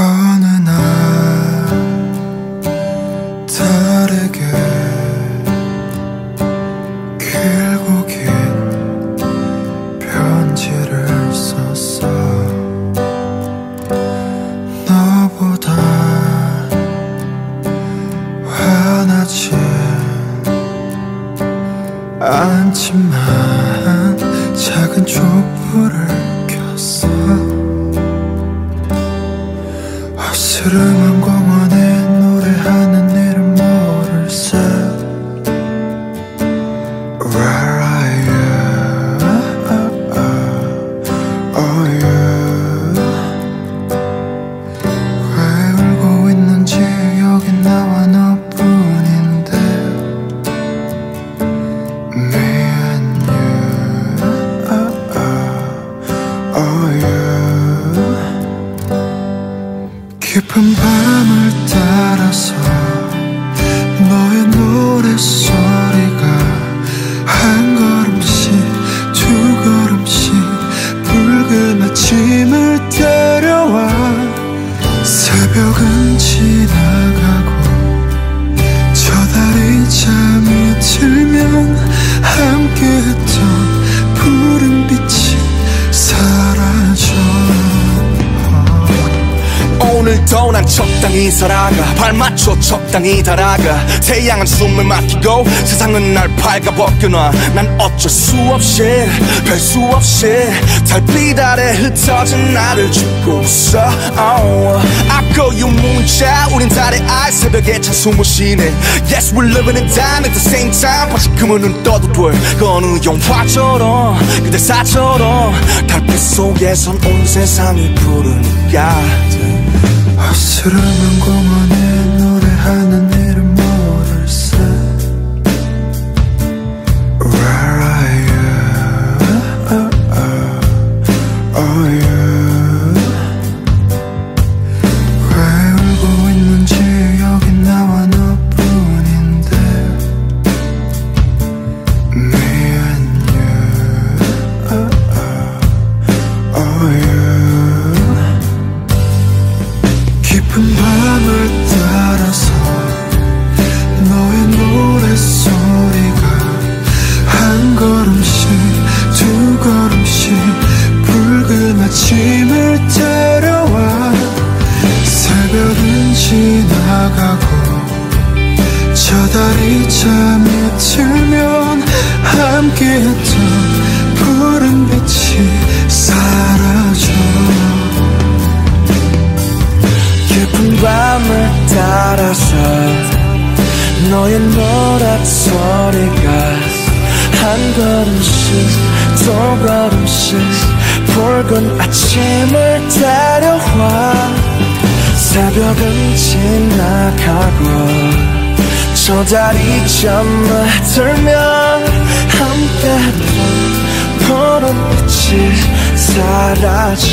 어느 날 다르게 길고 긴 편지를 썼어. 너보다 화나지 않지만 작은 촛불을 켰어 어스름한 공원에 노래하는 이름 모를세 Where are you? Oh you 왜 울고 있는지 여기 나와 너뿐인데. Me and you. Oh you 깊은 밤을 따라서 너의 노랫소리가 한 걸음씩 두 걸음씩 붉은 아침을 데려와 새벽은 지나가 적당히 살아가. 발 맞춰 적당히 달아가. 태양은 숨을 막히고 세상은 날 발가벗겨놔. 난 어쩔 수 없이 별 수 없이 달빛 아래 흩어진 나를 죽고 있어. Oh. I call you 문자. 우린 달의 알 새벽에 찬 숨을 쉬네. Yes we're living in time. At the same time. 바지금은 눈 떠도 돼그 어느 영화처럼 그대 사처럼. 달빛 속에선 온 세상이 부르니까. 어스름한 공원에 밤을 따라서 너의 노랫소리가 한 걸음씩 두 걸음씩 붉은 아침을 데려와 새벽은 지나가고 저 달이 잠이 들면 함께했던 깊은 밤을 따라서 너의 노랫소리가 한 걸음씩 두 걸음씩 붉은 아침을 데려와 새벽은 지나가고 저 달이 잠을 들면 함께 했던 푸른 빛이 사라져